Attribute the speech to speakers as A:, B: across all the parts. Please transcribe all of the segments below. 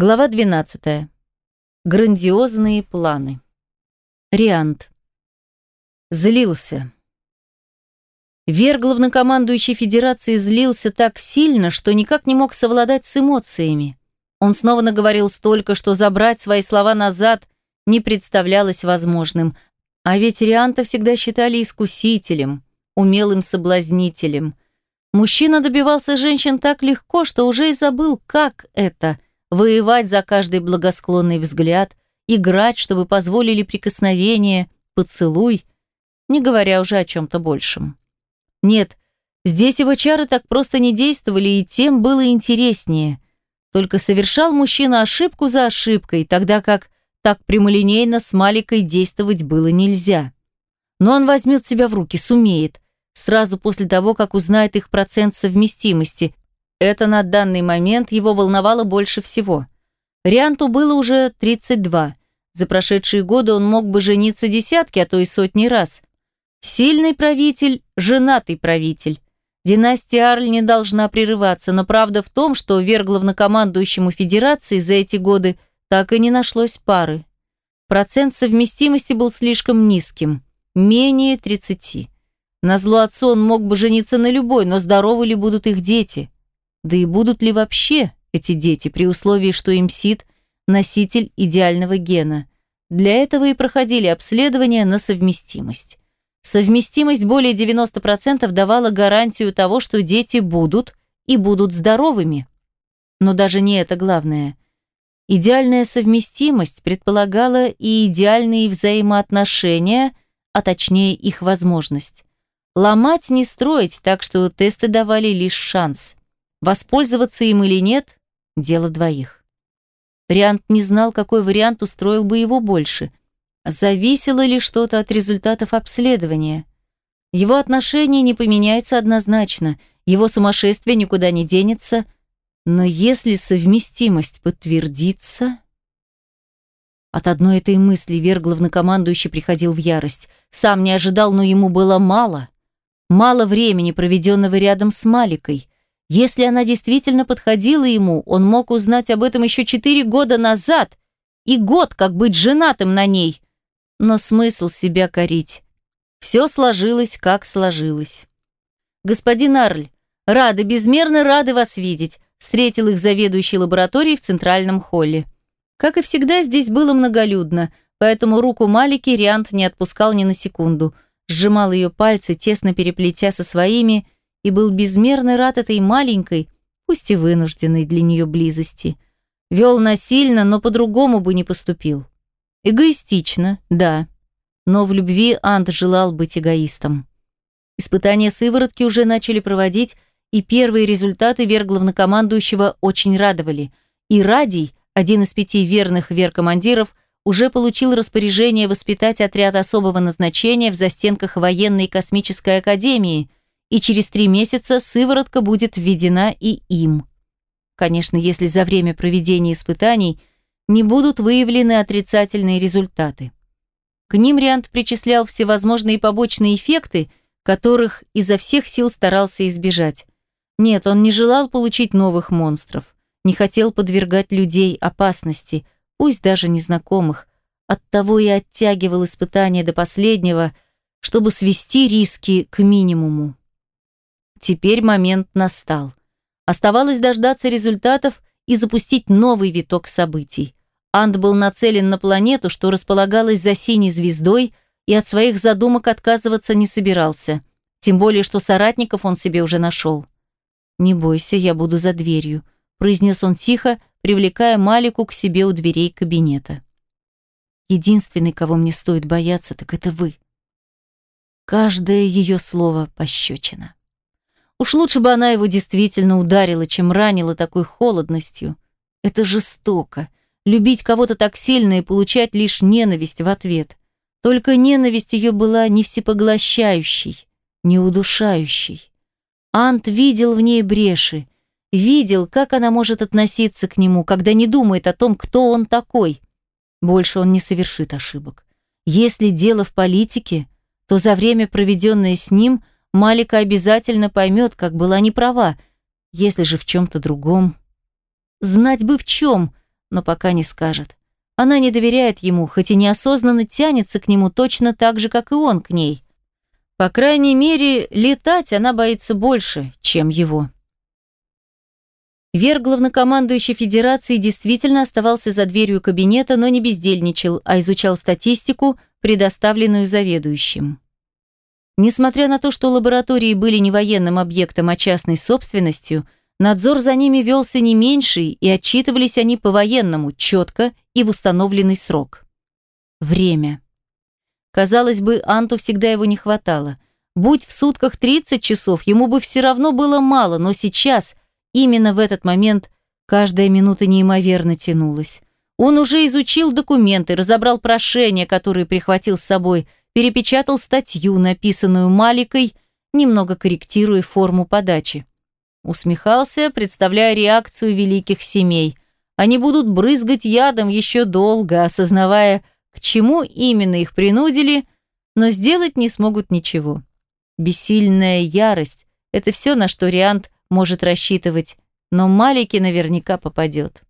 A: Глава 12. Грандиозные планы. Риант. Злился. Вер, главнокомандующий Федерации, злился так сильно, что никак не мог совладать с эмоциями. Он снова наговорил столько, что забрать свои слова назад не представлялось возможным. А ведь Рианта всегда считали искусителем, умелым соблазнителем. Мужчина добивался женщин так легко, что уже и забыл, как это – воевать за каждый благосклонный взгляд, играть, чтобы позволили прикосновение, поцелуй, не говоря уже о чем-то большем. Нет, здесь его чары так просто не действовали, и тем было интереснее. Только совершал мужчина ошибку за ошибкой, тогда как так прямолинейно с Маликой действовать было нельзя. Но он возьмет себя в руки, сумеет, сразу после того, как узнает их процент совместимости, это на данный момент его волновало больше всего. Рианту было уже 32. За прошедшие годы он мог бы жениться десятки, а то и сотни раз. Сильный правитель, женатый правитель. Династия Арль не должна прерываться, но правда в том, что вверх главнокомандующему Федерации за эти годы так и не нашлось пары. Процент совместимости был слишком низким, менее 30. Назло отцу он мог бы жениться на любой, но здоровы ли будут их дети? Да и будут ли вообще эти дети, при условии, что им сид – носитель идеального гена. Для этого и проходили обследования на совместимость. Совместимость более 90% давала гарантию того, что дети будут и будут здоровыми. Но даже не это главное. Идеальная совместимость предполагала и идеальные взаимоотношения, а точнее их возможность. Ломать не строить, так что тесты давали лишь шанс. Воспользоваться им или нет – дело двоих. Риант не знал, какой вариант устроил бы его больше. Зависело ли что-то от результатов обследования? Его отношение не поменяется однозначно, его сумасшествие никуда не денется, но если совместимость подтвердится... От одной этой мысли Вер главнокомандующий приходил в ярость. Сам не ожидал, но ему было мало. Мало времени, проведенного рядом с Маликой. Если она действительно подходила ему, он мог узнать об этом еще четыре года назад и год, как быть женатым на ней. Но смысл себя корить. Все сложилось, как сложилось. «Господин Арль, рады, безмерно рады вас видеть», встретил их заведующий лабораторией в центральном холле. Как и всегда, здесь было многолюдно, поэтому руку Малики Риант не отпускал ни на секунду. Сжимал ее пальцы, тесно переплетя со своими, и был безмерно рад этой маленькой, пусть и вынужденной для нее близости. Вел насильно, но по-другому бы не поступил. Эгоистично, да, но в любви Ант желал быть эгоистом. Испытания сыворотки уже начали проводить, и первые результаты верглавнокомандующего очень радовали. И Радий, один из пяти верных веркомандиров, уже получил распоряжение воспитать отряд особого назначения в застенках военной космической академии – и через три месяца сыворотка будет введена и им. Конечно, если за время проведения испытаний не будут выявлены отрицательные результаты. К ним Риант причислял всевозможные побочные эффекты, которых изо всех сил старался избежать. Нет, он не желал получить новых монстров, не хотел подвергать людей опасности, пусть даже незнакомых, оттого и оттягивал испытания до последнего, чтобы свести риски к минимуму. Теперь момент настал. Оставалось дождаться результатов и запустить новый виток событий. Анд был нацелен на планету, что располагалась за синей звездой, и от своих задумок отказываться не собирался. Тем более, что соратников он себе уже нашел. «Не бойся, я буду за дверью», – произнес он тихо, привлекая Малику к себе у дверей кабинета. «Единственный, кого мне стоит бояться, так это вы». Каждое ее слово пощечина. Уж лучше бы она его действительно ударила, чем ранила такой холодностью. Это жестоко. Любить кого-то так сильно и получать лишь ненависть в ответ. Только ненависть ее была не всепоглощающей, не удушающей. Ант видел в ней бреши, видел, как она может относиться к нему, когда не думает о том, кто он такой. Больше он не совершит ошибок. Если дело в политике, то за время, проведенное с ним – Малика обязательно поймет, как была неправа. Если же в чем-то другом... Знать бы в чем, но пока не скажет. Она не доверяет ему, хоть и неосознанно тянется к нему точно так же, как и он к ней. По крайней мере, летать она боится больше, чем его. Вер, главнокомандующий Федерации, действительно оставался за дверью кабинета, но не бездельничал, а изучал статистику, предоставленную заведующим. Несмотря на то, что лаборатории были не военным объектом, а частной собственностью, надзор за ними велся не меньший, и отчитывались они по-военному, четко и в установленный срок. Время. Казалось бы, Анту всегда его не хватало. Будь в сутках 30 часов, ему бы все равно было мало, но сейчас – Именно в этот момент каждая минута неимоверно тянулась. Он уже изучил документы, разобрал прошения, которые прихватил с собой, перепечатал статью, написанную Маликой, немного корректируя форму подачи. Усмехался, представляя реакцию великих семей. Они будут брызгать ядом еще долго, осознавая, к чему именно их принудили, но сделать не смогут ничего. Бессильная ярость – это все, на что Риант может рассчитывать, но Малике наверняка попадет.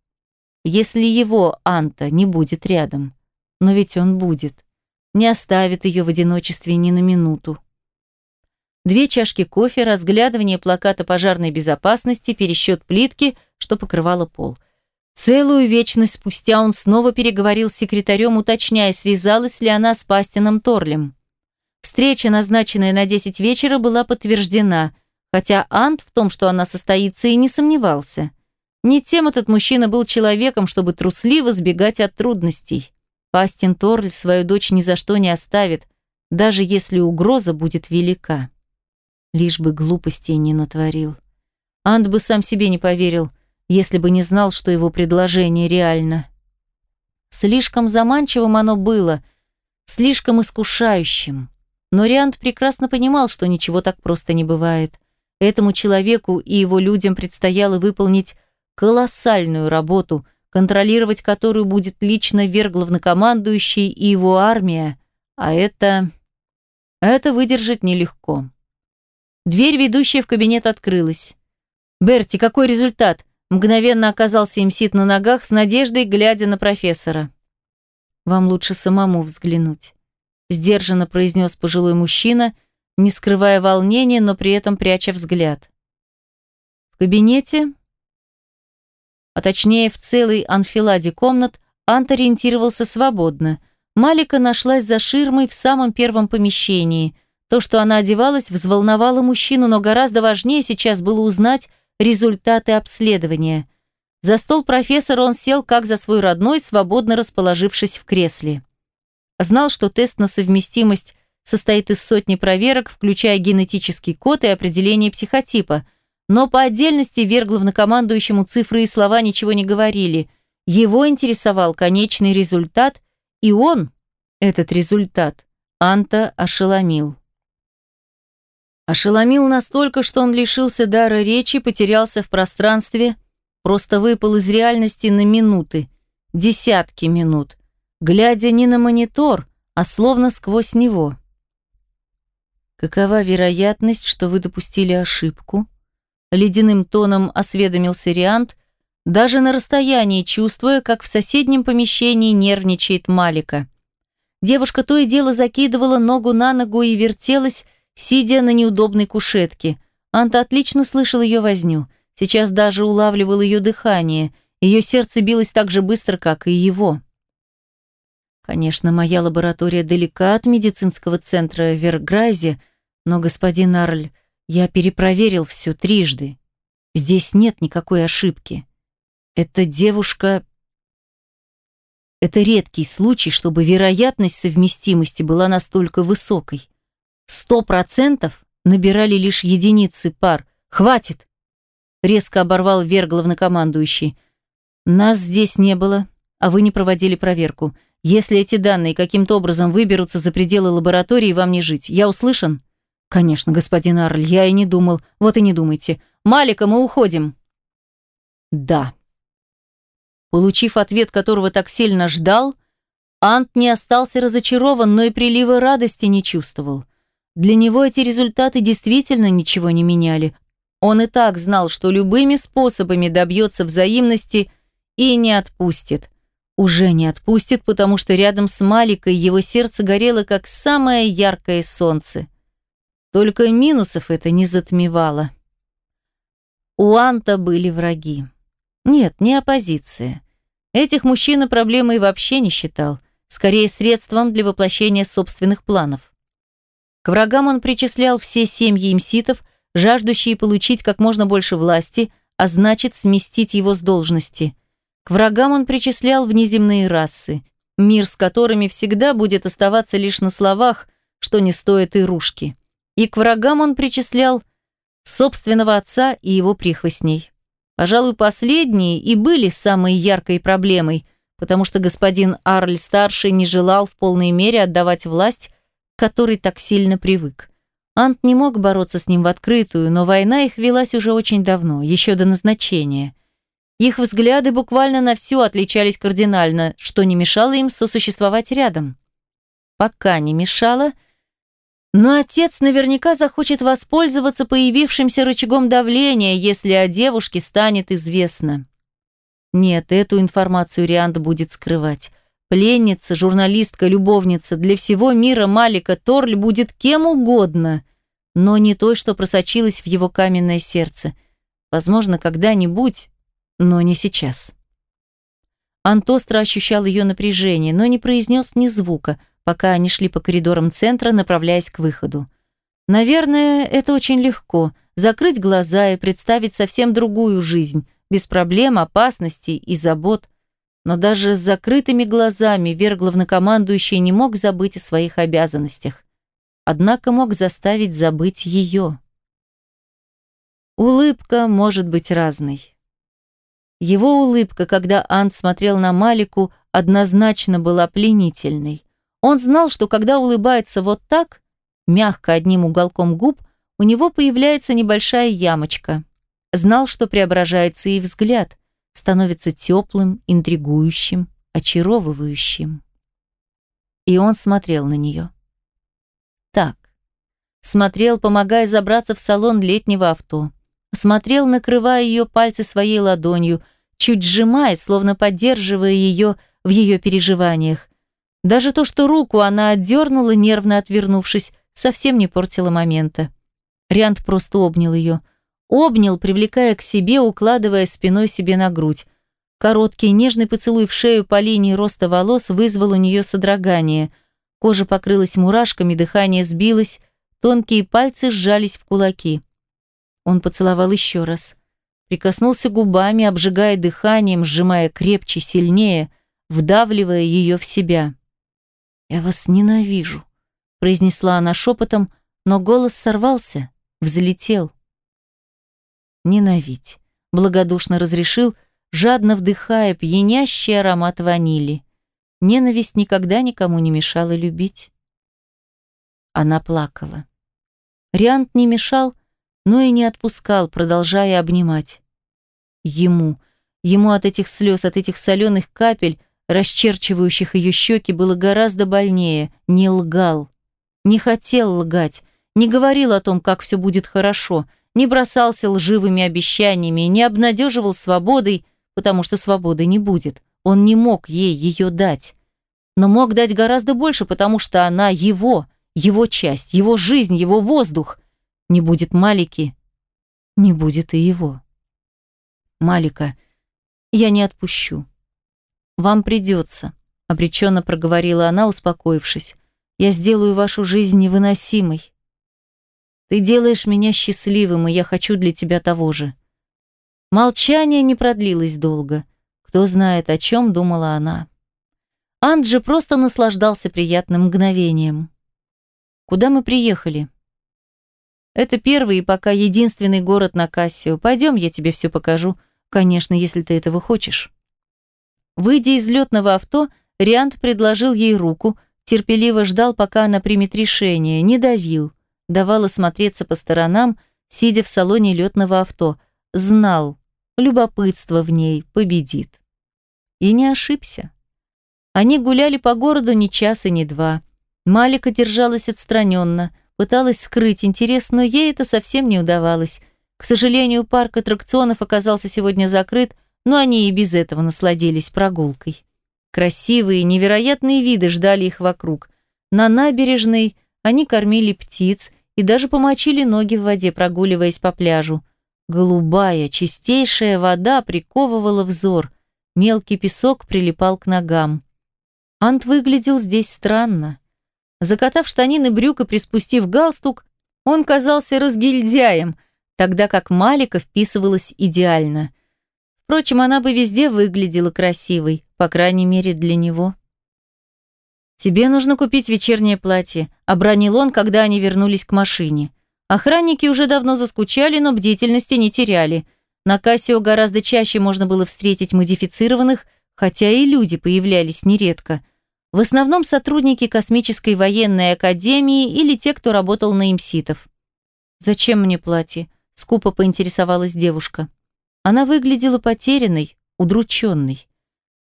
A: Если его, Анта, не будет рядом. Но ведь он будет. Не оставит ее в одиночестве ни на минуту. Две чашки кофе, разглядывание плаката пожарной безопасности, пересчет плитки, что покрывало пол. Целую вечность спустя он снова переговорил с секретарем, уточняя, связалась ли она с Пастином Торлем. Встреча, назначенная на 10 вечера, была подтверждена – хотя Ант в том, что она состоится, и не сомневался. Не тем этот мужчина был человеком, чтобы трусливо сбегать от трудностей. Пастин Торль свою дочь ни за что не оставит, даже если угроза будет велика. Лишь бы глупостей не натворил. Ант бы сам себе не поверил, если бы не знал, что его предложение реально. Слишком заманчивым оно было, слишком искушающим. Но Риант прекрасно понимал, что ничего так просто не бывает. Этому человеку и его людям предстояло выполнить колоссальную работу, контролировать которую будет лично Вер главнокомандующий и его армия, а это... это выдержать нелегко. Дверь, ведущая в кабинет, открылась. «Берти, какой результат?» Мгновенно оказался имсит на ногах с надеждой, глядя на профессора. «Вам лучше самому взглянуть», – сдержанно произнес пожилой мужчина – не скрывая волнения, но при этом пряча взгляд. В кабинете, а точнее в целой анфиладе комнат, Ант ориентировался свободно. Малика нашлась за ширмой в самом первом помещении. То, что она одевалась, взволновало мужчину, но гораздо важнее сейчас было узнать результаты обследования. За стол профессора он сел как за свой родной, свободно расположившись в кресле. Знал, что тест на совместимость состоит из сотни проверок, включая генетический код и определение психотипа. Но по отдельности вверх главнокомандующему цифры и слова ничего не говорили. Его интересовал конечный результат, и он, этот результат, Анта ошеломил. Ошеломил настолько, что он лишился дара речи, потерялся в пространстве, просто выпал из реальности на минуты, десятки минут, глядя не на монитор, а словно сквозь него. Какова вероятность, что вы допустили ошибку? Ледяным тоном осведомился Риант, даже на расстоянии чувствуя, как в соседнем помещении нервничает Малика. Девушка то и дело закидывала ногу на ногу и вертелась, сидя на неудобной кушетке. Анта отлично слышал ее возню. Сейчас даже улавливал ее дыхание. Ее сердце билось так же быстро, как и его. Конечно, моя лаборатория далека от медицинского центра в Верграйзе, но, господин Арль, я перепроверил все трижды. Здесь нет никакой ошибки. Эта девушка... Это редкий случай, чтобы вероятность совместимости была настолько высокой. Сто процентов набирали лишь единицы пар. Хватит! Резко оборвал Вер главнокомандующий. Нас здесь не было, а вы не проводили проверку. Если эти данные каким-то образом выберутся за пределы лаборатории, вам не жить. Я услышан? «Конечно, господин Арль, я и не думал. Вот и не думайте. Малика, мы уходим». «Да». Получив ответ, которого так сильно ждал, Ант не остался разочарован, но и прилива радости не чувствовал. Для него эти результаты действительно ничего не меняли. Он и так знал, что любыми способами добьется взаимности и не отпустит. Уже не отпустит, потому что рядом с Маликой его сердце горело, как самое яркое солнце. Только минусов это не затмевало. У Анта были враги. Нет, не оппозиция. Этих мужчина проблемой вообще не считал, скорее средством для воплощения собственных планов. К врагам он причислял все семьи имситов, жаждущие получить как можно больше власти, а значит сместить его с должности. К врагам он причислял внеземные расы, мир с которыми всегда будет оставаться лишь на словах, что не стоит и ружки. И к врагам он причислял собственного отца и его прихвостней. Пожалуй, последние и были самой яркой проблемой, потому что господин Арль-старший не желал в полной мере отдавать власть, к которой так сильно привык. Ант не мог бороться с ним в открытую, но война их велась уже очень давно, еще до назначения. Их взгляды буквально на все отличались кардинально, что не мешало им сосуществовать рядом. Пока не мешало, но отец наверняка захочет воспользоваться появившимся рычагом давления, если о девушке станет известно. Нет, эту информацию Риант будет скрывать. Пленница, журналистка, любовница, для всего мира Малика Торль будет кем угодно, но не той, что просочилась в его каменное сердце. Возможно, когда-нибудь но не сейчас. Антостро ощущал ее напряжение, но не произнес ни звука, пока они шли по коридорам центра, направляясь к выходу. Наверное, это очень легко – закрыть глаза и представить совсем другую жизнь, без проблем, опасностей и забот. Но даже с закрытыми глазами Вер главнокомандующий не мог забыть о своих обязанностях. Однако мог заставить забыть ее. Улыбка может быть разной. Его улыбка, когда Ант смотрел на Малику, однозначно была пленительной. Он знал, что когда улыбается вот так, мягко одним уголком губ, у него появляется небольшая ямочка. Знал, что преображается и взгляд, становится теплым, интригующим, очаровывающим. И он смотрел на нее. Так. Смотрел, помогая забраться в салон летнего авто смотрел, накрывая ее пальцы своей ладонью, чуть сжимая, словно поддерживая ее в ее переживаниях. Даже то, что руку она отдернула, нервно отвернувшись, совсем не портило момента. Риант просто обнял ее. Обнял, привлекая к себе, укладывая спиной себе на грудь. Короткий нежный поцелуй в шею по линии роста волос вызвал у нее содрогание. Кожа покрылась мурашками, дыхание сбилось, тонкие пальцы сжались в кулаки. Он поцеловал еще раз. Прикоснулся губами, обжигая дыханием, сжимая крепче, сильнее, вдавливая ее в себя. «Я вас ненавижу», — произнесла она шепотом, но голос сорвался, взлетел. «Ненавидь», — благодушно разрешил, жадно вдыхая пьянящий аромат ванили. Ненависть никогда никому не мешала любить. Она плакала. Риант не мешал, но и не отпускал, продолжая обнимать. Ему, ему от этих слез, от этих соленых капель, расчерчивающих ее щеки, было гораздо больнее, не лгал. Не хотел лгать, не говорил о том, как все будет хорошо, не бросался лживыми обещаниями, не обнадеживал свободой, потому что свободы не будет. Он не мог ей ее дать. Но мог дать гораздо больше, потому что она его, его часть, его жизнь, его воздух – не будет Малики, не будет и его. Малика, я не отпущу. Вам придется, обреченно проговорила она, успокоившись. Я сделаю вашу жизнь невыносимой. Ты делаешь меня счастливым, и я хочу для тебя того же. Молчание не продлилось долго. Кто знает, о чем думала она. Анджи просто наслаждался приятным мгновением. «Куда мы приехали?» Это первый и пока единственный город на Кассио. Пойдем, я тебе все покажу. Конечно, если ты этого хочешь. Выйдя из летного авто, Риант предложил ей руку, терпеливо ждал, пока она примет решение, не давил, давал осмотреться по сторонам, сидя в салоне летного авто. Знал, любопытство в ней победит. И не ошибся. Они гуляли по городу ни час и ни два. Малика держалась отстраненно – Пыталась скрыть интерес, но ей это совсем не удавалось. К сожалению, парк аттракционов оказался сегодня закрыт, но они и без этого насладились прогулкой. Красивые, невероятные виды ждали их вокруг. На набережной они кормили птиц и даже помочили ноги в воде, прогуливаясь по пляжу. Голубая, чистейшая вода приковывала взор. Мелкий песок прилипал к ногам. Ант выглядел здесь странно. Закатав штанины брюк и приспустив галстук, он казался разгильдяем, тогда как Малика вписывалась идеально. Впрочем, она бы везде выглядела красивой, по крайней мере для него. «Тебе нужно купить вечернее платье», – обронил он, когда они вернулись к машине. Охранники уже давно заскучали, но бдительности не теряли. На Кассио гораздо чаще можно было встретить модифицированных, хотя и люди появлялись нередко. В основном сотрудники космической военной академии или те, кто работал на имситов. «Зачем мне платье?» – скупо поинтересовалась девушка. Она выглядела потерянной, удрученной.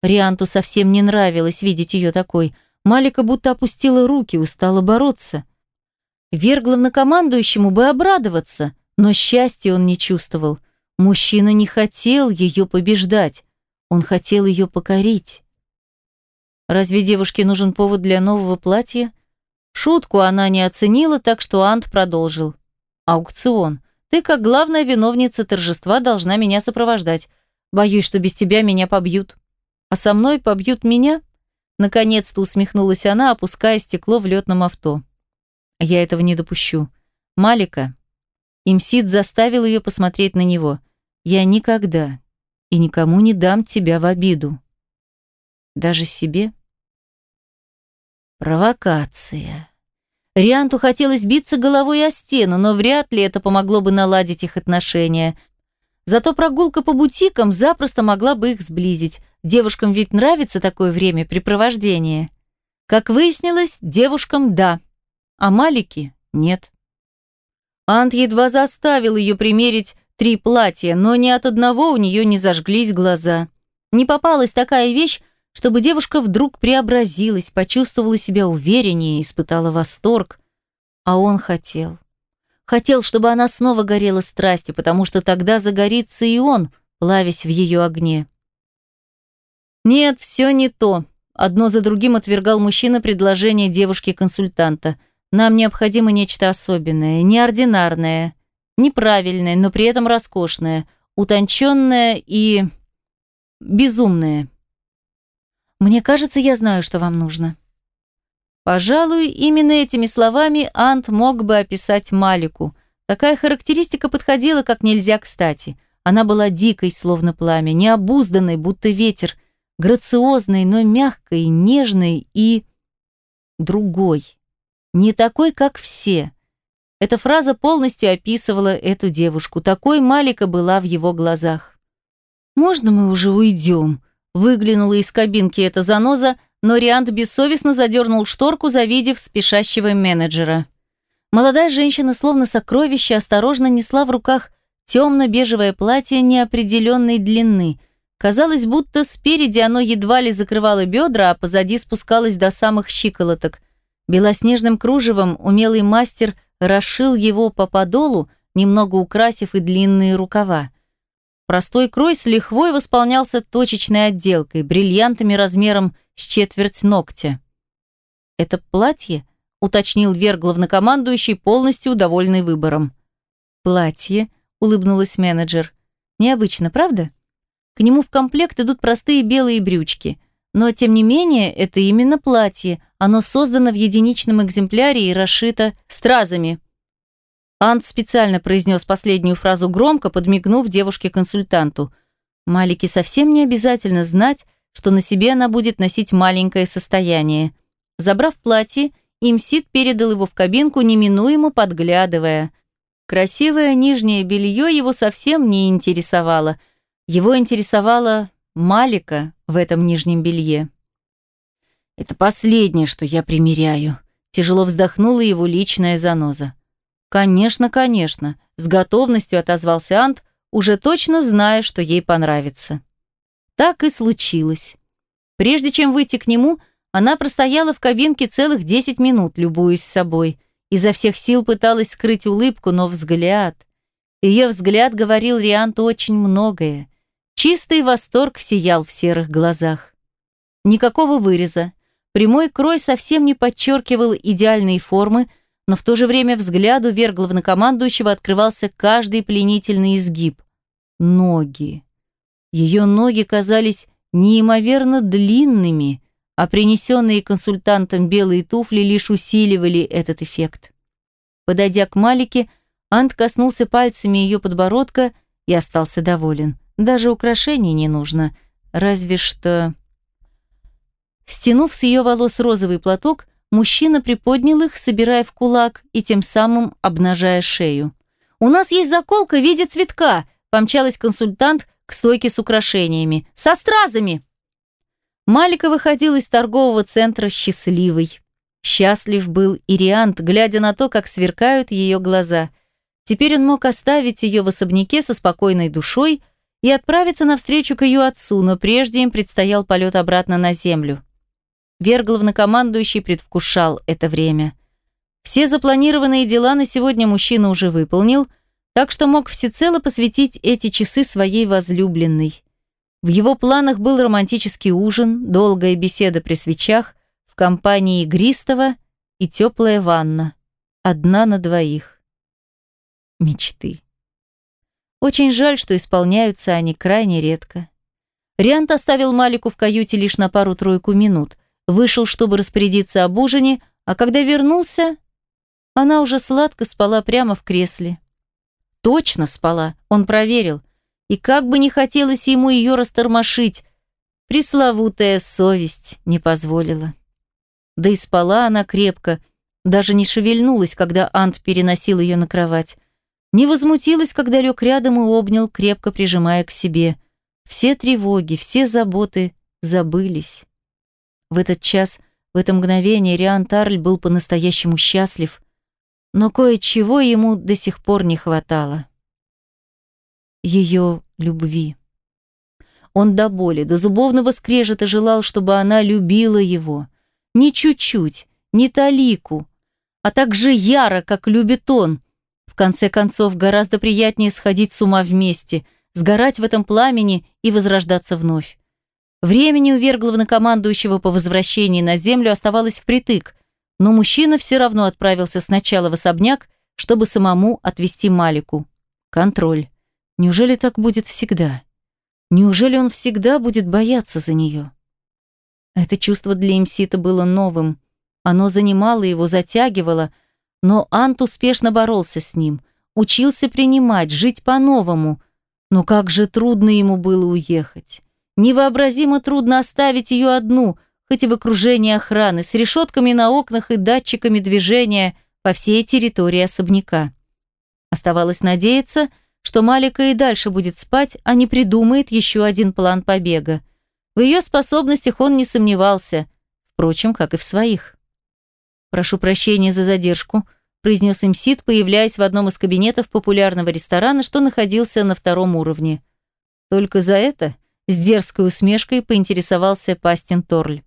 A: Рианту совсем не нравилось видеть ее такой. Малика будто опустила руки, устала бороться. Верглавнокомандующему бы обрадоваться, но счастья он не чувствовал. Мужчина не хотел ее побеждать, он хотел ее покорить. Разве девушке нужен повод для нового платья? Шутку она не оценила, так что Ант продолжил. «Аукцион. Ты, как главная виновница торжества, должна меня сопровождать. Боюсь, что без тебя меня побьют. А со мной побьют меня?» Наконец-то усмехнулась она, опуская стекло в летном авто. «Я этого не допущу. Малика». Имсид заставил ее посмотреть на него. «Я никогда и никому не дам тебя в обиду. Даже себе?» Провокация. Рианту хотелось биться головой о стену, но вряд ли это помогло бы наладить их отношения. Зато прогулка по бутикам запросто могла бы их сблизить. Девушкам ведь нравится такое времяпрепровождение. Как выяснилось, девушкам – да, а Малике – нет. Ант едва заставил ее примерить три платья, но ни от одного у нее не зажглись глаза. Не попалась такая вещь, чтобы девушка вдруг преобразилась, почувствовала себя увереннее, испытала восторг. А он хотел. Хотел, чтобы она снова горела страстью, потому что тогда загорится и он, плавясь в ее огне. Нет, все не то. Одно за другим отвергал мужчина предложение девушки-консультанта. Нам необходимо нечто особенное, неординарное, неправильное, но при этом роскошное, утонченное и безумное. Мне кажется, я знаю, что вам нужно». Пожалуй, именно этими словами Ант мог бы описать Малику. Такая характеристика подходила как нельзя кстати. Она была дикой, словно пламя, необузданной, будто ветер, грациозной, но мягкой, нежной и... другой. Не такой, как все. Эта фраза полностью описывала эту девушку. Такой Малика была в его глазах. «Можно мы уже уйдем?» Выглянула из кабинки эта заноза, но Риант бессовестно задернул шторку, завидев спешащего менеджера. Молодая женщина, словно сокровище, осторожно несла в руках темно-бежевое платье неопределенной длины. Казалось, будто спереди оно едва ли закрывало бедра, а позади спускалось до самых щиколоток. Белоснежным кружевом умелый мастер расшил его по подолу, немного украсив и длинные рукава. Простой крой с лихвой восполнялся точечной отделкой, бриллиантами размером с четверть ногтя. «Это платье?» – уточнил Вер главнокомандующий, полностью довольный выбором. «Платье», – улыбнулась менеджер. «Необычно, правда?» К нему в комплект идут простые белые брючки. Но, тем не менее, это именно платье. Оно создано в единичном экземпляре и расшито стразами. Ант специально произнес последнюю фразу громко, подмигнув девушке-консультанту. Малике совсем не обязательно знать, что на себе она будет носить маленькое состояние. Забрав платье, Имсид передал его в кабинку, неминуемо подглядывая. Красивое нижнее белье его совсем не интересовало. Его интересовала Малика в этом нижнем белье. «Это последнее, что я примеряю», – тяжело вздохнула его личная заноза. «Конечно, конечно», – с готовностью отозвался Ант, уже точно зная, что ей понравится. Так и случилось. Прежде чем выйти к нему, она простояла в кабинке целых 10 минут, любуясь собой. Изо всех сил пыталась скрыть улыбку, но взгляд... Ее взгляд говорил Рианту очень многое. Чистый восторг сиял в серых глазах. Никакого выреза. Прямой крой совсем не подчеркивал идеальные формы, но в то же время взгляду вверх главнокомандующего открывался каждый пленительный изгиб. Ноги. Ее ноги казались неимоверно длинными, а принесенные консультантом белые туфли лишь усиливали этот эффект. Подойдя к Малике, Ант коснулся пальцами ее подбородка и остался доволен. Даже украшений не нужно, разве что... Стянув с ее волос розовый платок, мужчина приподнял их, собирая в кулак и тем самым обнажая шею. «У нас есть заколка в виде цветка», – помчалась консультант к стойке с украшениями. «Со стразами!» Малика выходил из торгового центра счастливый. Счастлив был Ириант, глядя на то, как сверкают ее глаза. Теперь он мог оставить ее в особняке со спокойной душой и отправиться навстречу к ее отцу, но прежде им предстоял полет обратно на землю. Вер главнокомандующий предвкушал это время. Все запланированные дела на сегодня мужчина уже выполнил, так что мог всецело посвятить эти часы своей возлюбленной. В его планах был романтический ужин, долгая беседа при свечах, в компании игристого и теплая ванна. Одна на двоих. Мечты. Очень жаль, что исполняются они крайне редко. Риант оставил Малику в каюте лишь на пару-тройку минут вышел, чтобы распорядиться об ужине, а когда вернулся, она уже сладко спала прямо в кресле. Точно спала, он проверил. И как бы не хотелось ему ее растормошить, пресловутая совесть не позволила. Да и спала она крепко, даже не шевельнулась, когда Ант переносил ее на кровать. Не возмутилась, когда лег рядом и обнял, крепко прижимая к себе. Все тревоги, все заботы забылись. В этот час, в это мгновение Риан Тарль был по-настоящему счастлив, но кое-чего ему до сих пор не хватало. Ее любви. Он до боли, до зубовного скрежета желал, чтобы она любила его. Не чуть-чуть, не талику, а так же яро, как любит он. В конце концов, гораздо приятнее сходить с ума вместе, сгорать в этом пламени и возрождаться вновь. Времени у верглавнокомандующего по возвращении на землю оставалось впритык, но мужчина все равно отправился сначала в особняк, чтобы самому отвести Малику. Контроль. Неужели так будет всегда? Неужели он всегда будет бояться за нее? Это чувство для Имсита было новым. Оно занимало его, затягивало, но Ант успешно боролся с ним, учился принимать, жить по-новому. Но как же трудно ему было уехать. Невообразимо трудно оставить ее одну, хоть и в окружении охраны, с решетками на окнах и датчиками движения по всей территории особняка. Оставалось надеяться, что Малика и дальше будет спать, а не придумает еще один план побега. В ее способностях он не сомневался, впрочем, как и в своих. «Прошу прощения за задержку», произнес имсид, появляясь в одном из кабинетов популярного ресторана, что находился на втором уровне. «Только за это?» С дерзкой усмешкой поинтересовался Пастин Торль.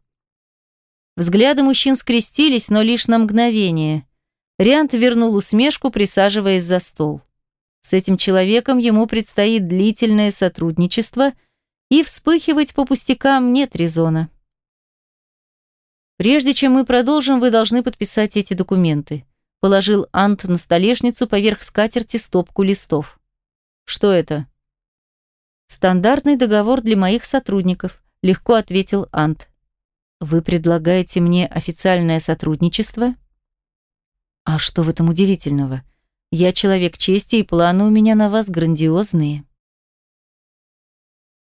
A: Взгляды мужчин скрестились, но лишь на мгновение. Риант вернул усмешку, присаживаясь за стол. С этим человеком ему предстоит длительное сотрудничество, и вспыхивать по пустякам нет резона. Прежде чем мы продолжим, вы должны подписать эти документы. Положил Ант на столешницу поверх скатерти стопку листов. Что это? «Стандартный договор для моих сотрудников», – легко ответил Ант. «Вы предлагаете мне официальное сотрудничество?» «А что в этом удивительного? Я человек чести, и планы у меня на вас грандиозные».